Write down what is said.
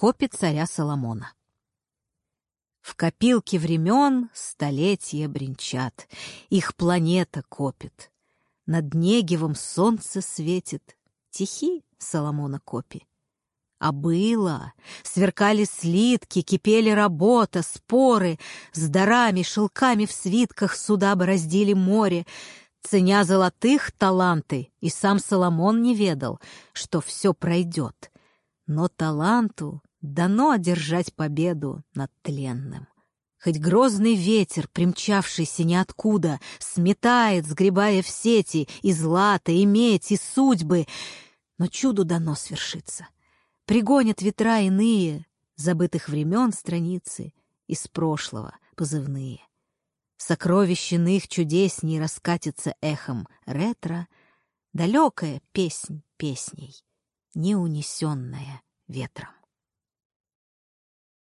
Копи царя Соломона. В копилке времен столетия бренчат, Их планета копит. Над Негевом солнце светит, Тихи Соломона копи. А было, сверкали слитки, кипели работа, споры, С дарами, шелками в свитках суда бороздили море, Ценя золотых таланты, и сам Соломон не ведал, что все пройдет. Но таланту дано одержать победу над тленным. Хоть грозный ветер, примчавшийся ниоткуда, Сметает, сгребая в сети и злато, и медь, и судьбы, Но чуду дано свершиться. Пригонят ветра иные, Забытых времен страницы, Из прошлого позывные. Сокровищ иных чудесней раскатится эхом ретро, Далекая песнь песней, не унесенная ветром.